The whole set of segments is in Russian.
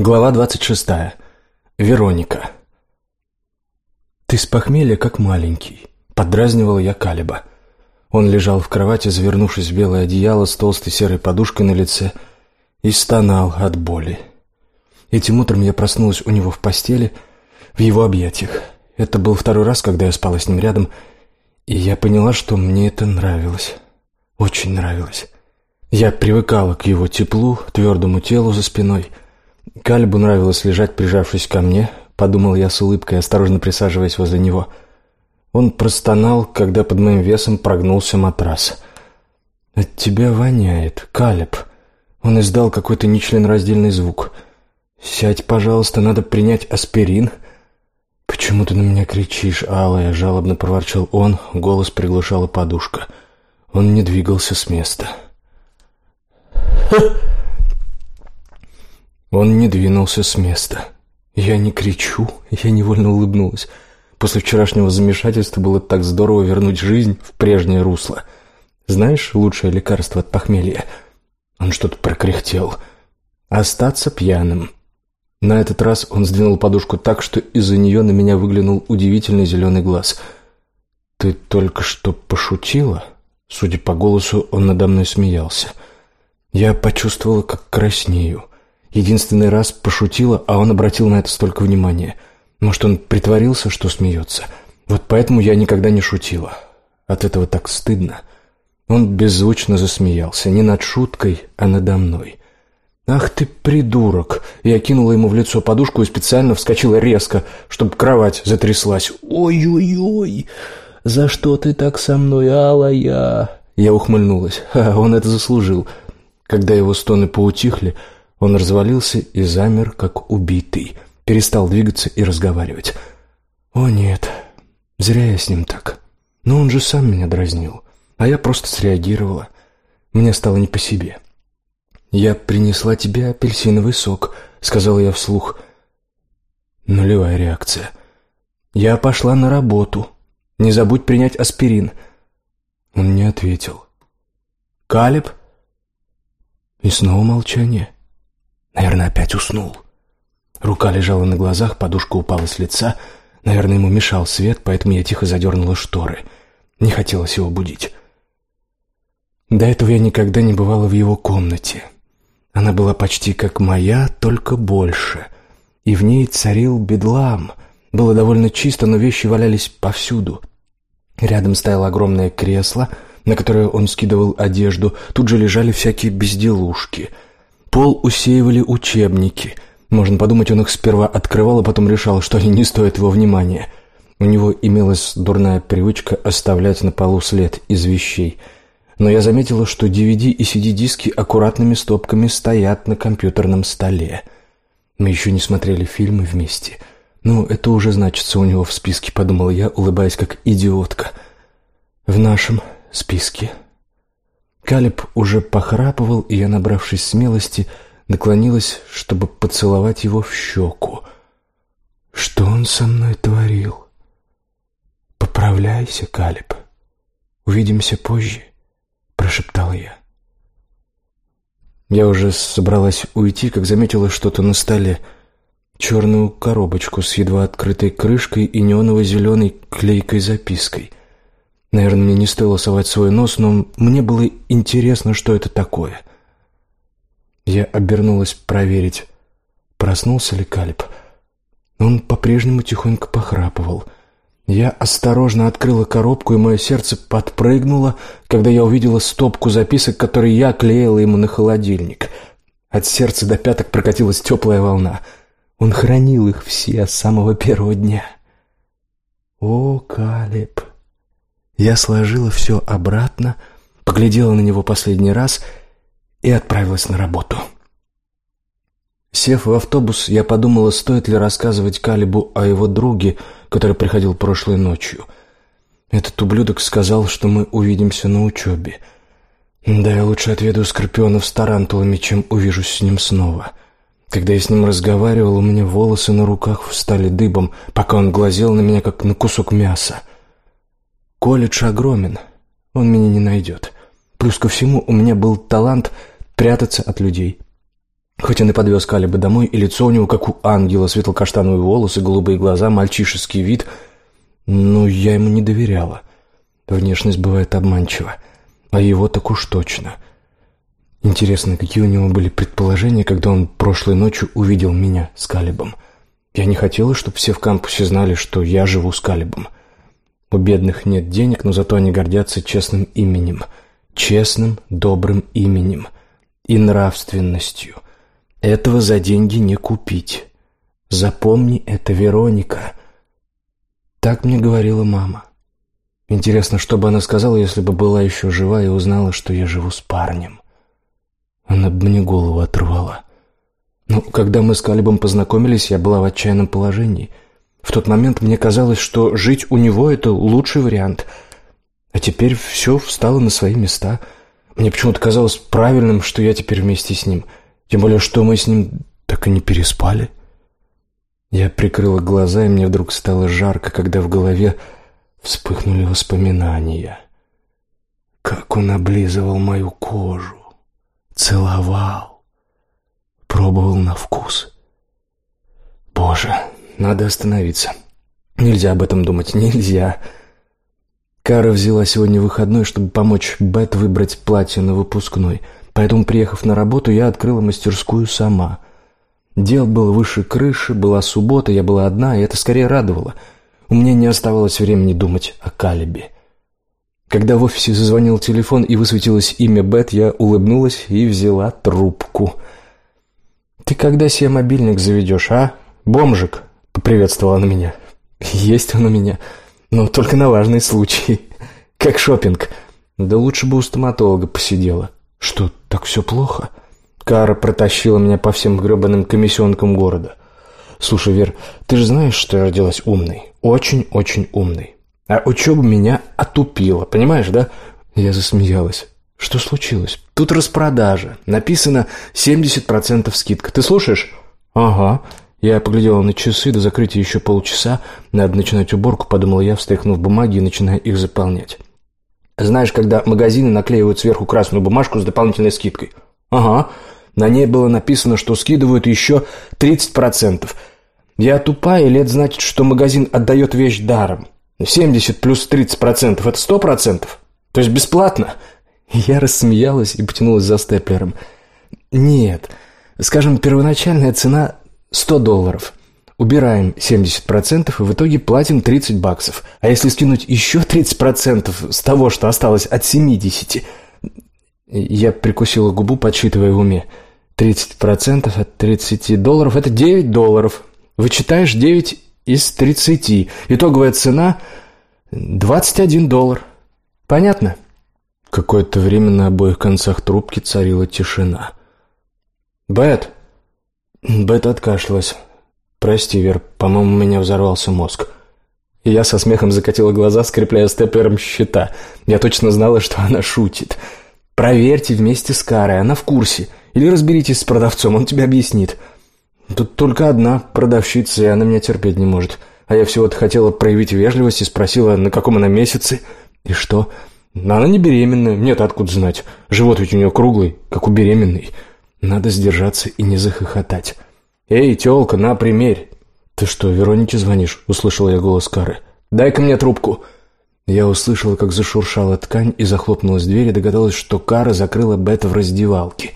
Глава 26. Вероника. «Ты с похмелья как маленький», — подразнивала я Калиба. Он лежал в кровати, завернувшись в белое одеяло с толстой серой подушкой на лице, и стонал от боли. Этим утром я проснулась у него в постели, в его объятиях. Это был второй раз, когда я спала с ним рядом, и я поняла, что мне это нравилось. Очень нравилось. Я привыкала к его теплу, твердому телу за спиной — Кальбу нравилось лежать, прижавшись ко мне, подумал я с улыбкой, осторожно присаживаясь возле него. Он простонал, когда под моим весом прогнулся матрас. «От тебя воняет, Калеб». Он издал какой-то нечленораздельный звук. «Сядь, пожалуйста, надо принять аспирин». «Почему ты на меня кричишь, Алая?» — жалобно проворчал он, голос приглушала подушка. Он не двигался с места. «Ха!» Он не двинулся с места. Я не кричу, я невольно улыбнулась. После вчерашнего замешательства было так здорово вернуть жизнь в прежнее русло. Знаешь лучшее лекарство от похмелья? Он что-то прокряхтел. Остаться пьяным. На этот раз он сдвинул подушку так, что из-за нее на меня выглянул удивительный зеленый глаз. «Ты только что пошутила?» Судя по голосу, он надо мной смеялся. Я почувствовала, как краснею. Единственный раз пошутила, а он обратил на это столько внимания. Может, он притворился, что смеется. Вот поэтому я никогда не шутила. От этого так стыдно. Он беззвучно засмеялся, не над шуткой, а надо мной. «Ах ты, придурок!» Я кинула ему в лицо подушку и специально вскочила резко, чтобы кровать затряслась. «Ой-ой-ой! За что ты так со мной, Алая?» Я ухмыльнулась. Ха, он это заслужил. Когда его стоны поутихли, он развалился и замер, как убитый. Перестал двигаться и разговаривать. «О, нет, зря я с ним так. Но он же сам меня дразнил, а я просто среагировала. Мне стало не по себе». «Я принесла тебе апельсиновый сок», — сказала я вслух. Нулевая реакция. «Я пошла на работу. Не забудь принять аспирин». Он не ответил. «Калеб?» И снова молчание. Наверное, опять уснул. Рука лежала на глазах, подушка упала с лица. Наверное, ему мешал свет, поэтому я тихо задернула шторы. Не хотелось его будить. До этого я никогда не бывала в его комнате. Она была почти как моя, только больше. И в ней царил бедлам. Было довольно чисто, но вещи валялись повсюду. Рядом стояло огромное кресло, на которое он скидывал одежду. Тут же лежали всякие безделушки — Пол усеивали учебники. Можно подумать, он их сперва открывал, а потом решал, что они не стоят его внимания. У него имелась дурная привычка оставлять на полу след из вещей. Но я заметила, что DVD и CD-диски аккуратными стопками стоят на компьютерном столе. Мы еще не смотрели фильмы вместе. «Ну, это уже значится у него в списке», — подумала я, улыбаясь как идиотка. «В нашем списке». Калиб уже похрапывал, и я, набравшись смелости, наклонилась, чтобы поцеловать его в щеку. Что он со мной творил? «Поправляйся, Калиб. Увидимся позже», — прошептал я. Я уже собралась уйти, как заметила что-то на столе. Черную коробочку с едва открытой крышкой и неоново-зеленой клейкой запиской. Наверное, мне не стоило совать свой нос, но мне было интересно, что это такое. Я обернулась проверить, проснулся ли Калиб. Он по-прежнему тихонько похрапывал. Я осторожно открыла коробку, и мое сердце подпрыгнуло, когда я увидела стопку записок, которые я клеила ему на холодильник. От сердца до пяток прокатилась теплая волна. Он хранил их все с самого первого дня. «О, Калиб!» Я сложила все обратно, поглядела на него последний раз и отправилась на работу. Сев в автобус, я подумала, стоит ли рассказывать Калибу о его друге, который приходил прошлой ночью. Этот ублюдок сказал, что мы увидимся на учебе. Да, я лучше отведу скорпионов с тарантулами, чем увижусь с ним снова. Когда я с ним разговаривал, у меня волосы на руках встали дыбом, пока он глазел на меня, как на кусок мяса. Колледж огромен, он меня не найдет. Плюс ко всему, у меня был талант прятаться от людей. Хоть он и подвез Калиба домой, и лицо у него, как у ангела, светло-каштановые волосы, голубые глаза, мальчишеский вид, но я ему не доверяла. Внешность бывает обманчива, а его так уж точно. Интересно, какие у него были предположения, когда он прошлой ночью увидел меня с Калибом. Я не хотела, чтобы все в кампусе знали, что я живу с Калибом. У бедных нет денег, но зато они гордятся честным именем. Честным, добрым именем. И нравственностью. Этого за деньги не купить. Запомни это, Вероника. Так мне говорила мама. Интересно, что бы она сказала, если бы была еще жива и узнала, что я живу с парнем. Она бы мне голову оторвала. Но когда мы с Калибом познакомились, я была в отчаянном положении — в тот момент мне казалось, что жить у него — это лучший вариант. А теперь все встало на свои места. Мне почему-то казалось правильным, что я теперь вместе с ним. Тем более, что мы с ним так и не переспали. Я прикрыла глаза, и мне вдруг стало жарко, когда в голове вспыхнули воспоминания. Как он облизывал мою кожу, целовал, пробовал на вкус. Боже, надо остановиться. Нельзя об этом думать, нельзя. Кара взяла сегодня выходной, чтобы помочь Бет выбрать платье на выпускной. Поэтому, приехав на работу, я открыла мастерскую сама. Дел было выше крыши, была суббота, я была одна, и это скорее радовало. У меня не оставалось времени думать о Калибе. Когда в офисе зазвонил телефон и высветилось имя Бет, я улыбнулась и взяла трубку. «Ты когда себе мобильник заведешь, а, бомжик?» Поприветствовала она меня. Есть он у меня, но только на важные случаи. Как шопинг. Да лучше бы у стоматолога посидела. Что, так все плохо? Кара протащила меня по всем гребаным комиссионкам города. Слушай, Вер, ты же знаешь, что я родилась умной. Очень-очень умной. А учеба меня отупила, понимаешь, да? Я засмеялась. Что случилось? Тут распродажа. Написано 70% скидка. Ты слушаешь? Ага. Я поглядела на часы, до закрытия еще полчаса. Надо начинать уборку, подумала я, встряхнув бумаги и начиная их заполнять. Знаешь, когда магазины наклеивают сверху красную бумажку с дополнительной скидкой? Ага. На ней было написано, что скидывают еще 30%. Я тупая, или это значит, что магазин отдает вещь даром? 70 плюс 30% – это 100%? То есть бесплатно? Я рассмеялась и потянулась за степлером. Нет, скажем, первоначальная цена 100 долларов. Убираем 70% и в итоге платим 30 баксов. А если скинуть еще 30% с того, что осталось от 70... Я прикусила губу, подсчитывая в уме. 30% от 30 долларов – это 9 долларов. Вычитаешь 9 из 30. Итоговая цена – 21 доллар. Понятно? Какое-то время на обоих концах трубки царила тишина. «Бет!» Бет откашлялась. «Прости, Вер, по-моему, у меня взорвался мозг». Я со смехом закатила глаза, скрепляя степлером счета. Я точно знала, что она шутит. «Проверьте вместе с Карой, она в курсе. Или разберитесь с продавцом, он тебе объяснит». «Тут только одна продавщица, и она меня терпеть не может. А я всего-то хотела проявить вежливость и спросила, на каком она месяце. И что? Она не беременная, нет, откуда знать. Живот ведь у нее круглый, как у беременной». Надо сдержаться и не захохотать. «Эй, тёлка, на, примерь!» «Ты что, Веронике звонишь?» — услышал я голос Кары. «Дай-ка мне трубку!» Я услышала, как зашуршала ткань и захлопнулась дверь и догадалась, что Кара закрыла Бет в раздевалке.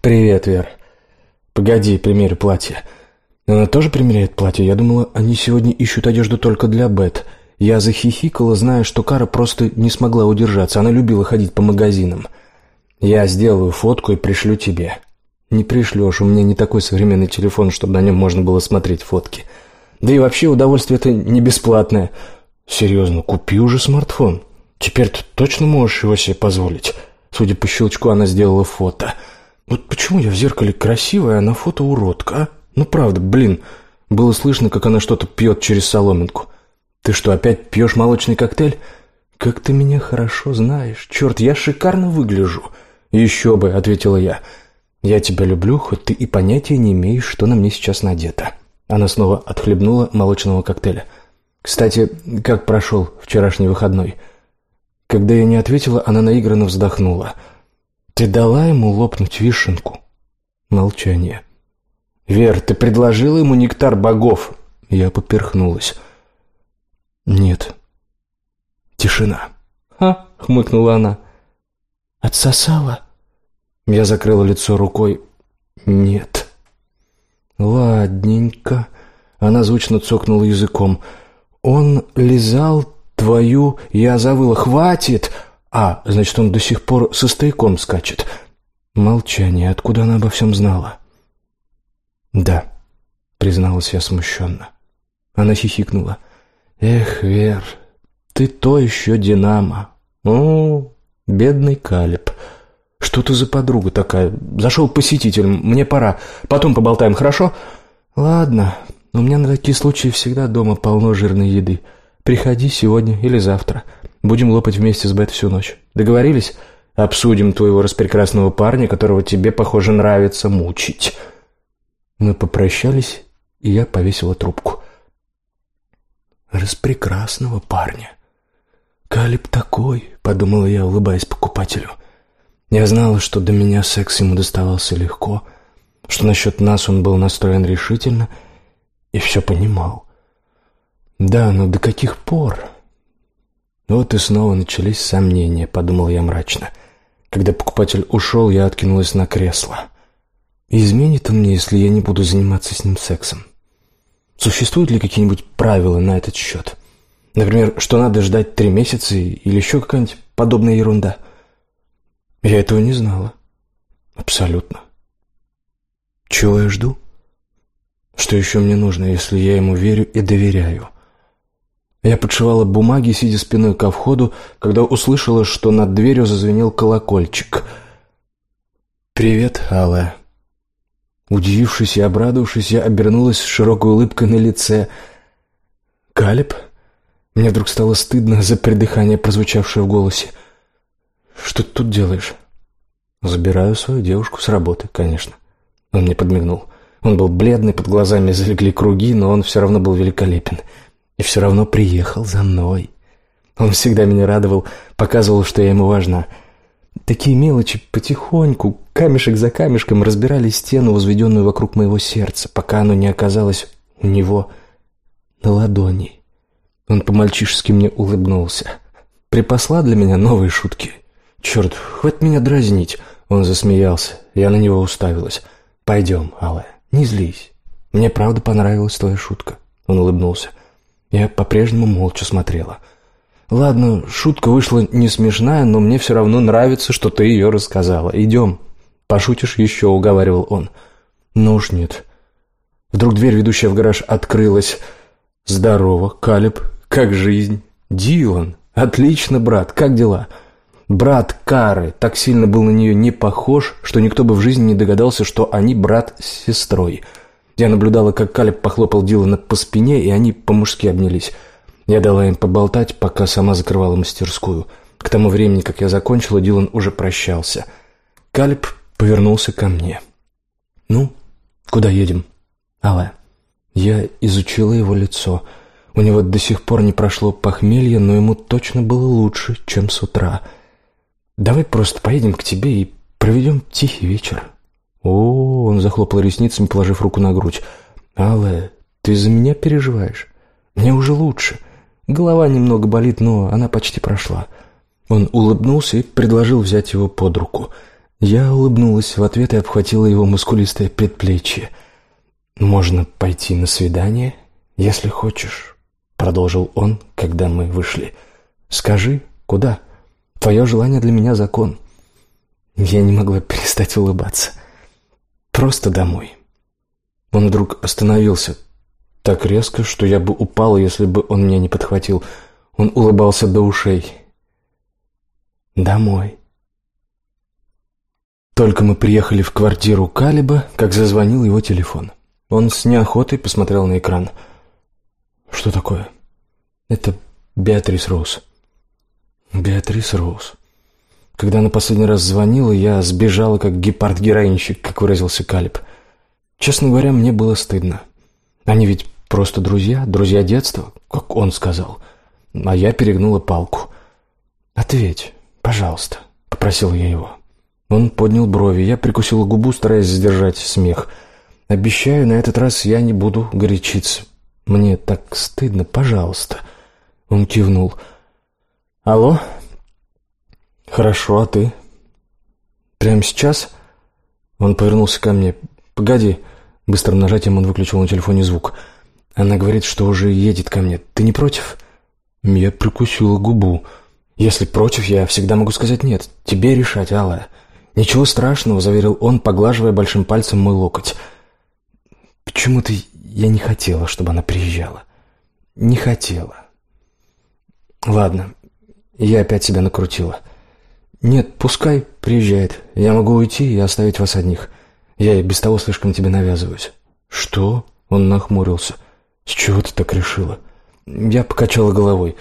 «Привет, Вер. Погоди, примерю платье». Она тоже примеряет платье? Я думала, они сегодня ищут одежду только для Бет. Я захихикала, зная, что Кара просто не смогла удержаться. Она любила ходить по магазинам. Я сделаю фотку и пришлю тебе. Не пришлешь, у меня не такой современный телефон, чтобы на нем можно было смотреть фотки. Да и вообще удовольствие это не бесплатное. Серьезно, купи уже смартфон. Теперь ты точно можешь его себе позволить. Судя по щелчку, она сделала фото. Вот почему я в зеркале красивая, а на фото уродка, а? Ну правда, блин. Было слышно, как она что-то пьет через соломинку. Ты что, опять пьешь молочный коктейль? Как ты меня хорошо знаешь. Черт, я шикарно выгляжу. «Еще бы», — ответила я. «Я тебя люблю, хоть ты и понятия не имеешь, что на мне сейчас надето». Она снова отхлебнула молочного коктейля. «Кстати, как прошел вчерашний выходной?» Когда я не ответила, она наигранно вздохнула. «Ты дала ему лопнуть вишенку?» Молчание. «Вер, ты предложила ему нектар богов?» Я поперхнулась. «Нет». Тишина. «Ха!» — хмыкнула она. «Отсосала?» Я закрыла лицо рукой. «Нет». «Ладненько». Она звучно цокнула языком. «Он лизал твою...» Я завыла. «Хватит!» «А, значит, он до сих пор со стояком скачет». Молчание. Откуда она обо всем знала? «Да», — призналась я смущенно. Она хихикнула. «Эх, Вер, ты то еще Динамо. О, бедный Калиб. Что ты за подруга такая? Зашел посетитель, мне пора. Потом поболтаем, хорошо?» «Ладно, у меня на такие случаи всегда дома полно жирной еды. Приходи сегодня или завтра. Будем лопать вместе с Бет всю ночь. Договорились? Обсудим твоего распрекрасного парня, которого тебе, похоже, нравится мучить». Мы попрощались, и я повесила трубку. «Распрекрасного парня». «Калиб такой», — подумала я, улыбаясь покупателю. Я знала, что до меня секс ему доставался легко, что насчет нас он был настроен решительно и все понимал. Да, но до каких пор? Вот и снова начались сомнения, подумал я мрачно. Когда покупатель ушел, я откинулась на кресло. Изменит он мне, если я не буду заниматься с ним сексом? Существуют ли какие-нибудь правила на этот счет? Например, что надо ждать три месяца или еще какая-нибудь подобная ерунда. Я этого не знала. Абсолютно. Чего я жду? Что еще мне нужно, если я ему верю и доверяю? Я подшивала бумаги, сидя спиной ко входу, когда услышала, что над дверью зазвенел колокольчик. «Привет, Алла». Удивившись и обрадовавшись, я обернулась с широкой улыбкой на лице. «Калеб?» Мне вдруг стало стыдно за придыхание, прозвучавшее в голосе. «Что ты тут делаешь?» «Забираю свою девушку с работы, конечно». Он мне подмигнул. Он был бледный, под глазами залегли круги, но он все равно был великолепен. И все равно приехал за мной. Он всегда меня радовал, показывал, что я ему важна. Такие мелочи потихоньку, камешек за камешком, разбирали стену, возведенную вокруг моего сердца, пока оно не оказалось у него на ладони. Он по-мальчишески мне улыбнулся. Припасла для меня новые шутки. «Черт, хватит меня дразнить!» Он засмеялся. Я на него уставилась. «Пойдем, Алла, не злись. Мне правда понравилась твоя шутка». Он улыбнулся. Я по-прежнему молча смотрела. «Ладно, шутка вышла не смешная, но мне все равно нравится, что ты ее рассказала. Идем. Пошутишь еще», — уговаривал он. «Ну уж нет». Вдруг дверь, ведущая в гараж, открылась. «Здорово, Калиб. Как жизнь?» «Дилан. Отлично, брат. Как дела?» Брат Кары так сильно был на нее не похож, что никто бы в жизни не догадался, что они брат с сестрой. Я наблюдала, как Калеб похлопал Дилана по спине, и они по-мужски обнялись. Я дала им поболтать, пока сама закрывала мастерскую. К тому времени, как я закончила, Дилан уже прощался. Калеб повернулся ко мне. «Ну, куда едем?» «Алла». Я изучила его лицо. У него до сих пор не прошло похмелье, но ему точно было лучше, чем с утра. «Давай просто поедем к тебе и проведем тихий вечер». «О, он захлопал ресницами, положив руку на грудь. Алла, ты за меня переживаешь? Мне уже лучше. Голова немного болит, но она почти прошла». Он улыбнулся и предложил взять его под руку. Я улыбнулась в ответ и обхватила его мускулистое предплечье. «Можно пойти на свидание, если хочешь», — продолжил он, когда мы вышли. «Скажи, куда? Твое желание для меня закон». Я не могла перестать улыбаться. Просто домой. Он вдруг остановился. Так резко, что я бы упала, если бы он меня не подхватил. Он улыбался до ушей. Домой. Только мы приехали в квартиру Калиба, как зазвонил его телефон. Он с неохотой посмотрел на экран. «Что такое?» «Это Беатрис Роуз». «Беатрис Роуз». Когда она последний раз звонила, я сбежала, как гепард-героинщик, как выразился Калиб. Честно говоря, мне было стыдно. Они ведь просто друзья, друзья детства, как он сказал. А я перегнула палку. «Ответь, пожалуйста», — попросил я его. Он поднял брови. Я прикусила губу, стараясь сдержать смех. «Обещаю, на этот раз я не буду горячиться. Мне так стыдно, пожалуйста». Он кивнул. «Алло?» «Хорошо, а ты?» «Прямо сейчас?» Он повернулся ко мне. «Погоди». Быстрым нажатием он выключил на телефоне звук. Она говорит, что уже едет ко мне. «Ты не против?» Я прикусила губу. «Если против, я всегда могу сказать нет. Тебе решать, Алла». «Ничего страшного», — заверил он, поглаживая большим пальцем мой локоть. «Почему-то я не хотела, чтобы она приезжала. Не хотела». «Ладно, я опять себя накрутила». «Нет, пускай приезжает. Я могу уйти и оставить вас одних. Я и без того слишком тебе навязываюсь». «Что?» — он нахмурился. «С чего ты так решила?» Я покачала головой.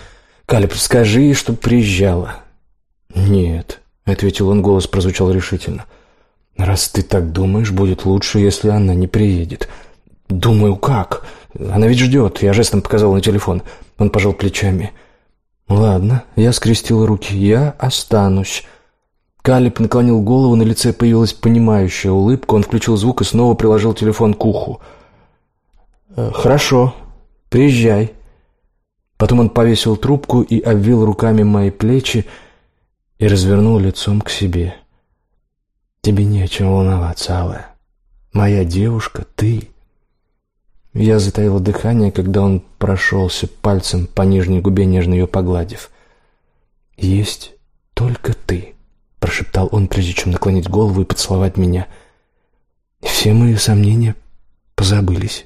«Калеб, скажи, чтоб приезжала». «Нет», — ответил он, голос прозвучал решительно. «Раз ты так думаешь, будет лучше, если она не приедет». «Думаю, как? Она ведь ждет». Я жестом показал на телефон. Он пожал плечами. «Ладно». Я скрестил руки. «Я останусь». Калиб наклонил голову, на лице появилась понимающая улыбка. Он включил звук и снова приложил телефон к уху. «Э, «Хорошо. Приезжай». Потом он повесил трубку и обвил руками мои плечи и развернул лицом к себе. «Тебе не о чем волноваться, Алла. Моя девушка — ты». Я затаила дыхание, когда он прошелся пальцем по нижней губе, нежно ее погладив. «Есть только ты», — прошептал он, прежде чем наклонить голову и поцеловать меня. «Все мои сомнения позабылись».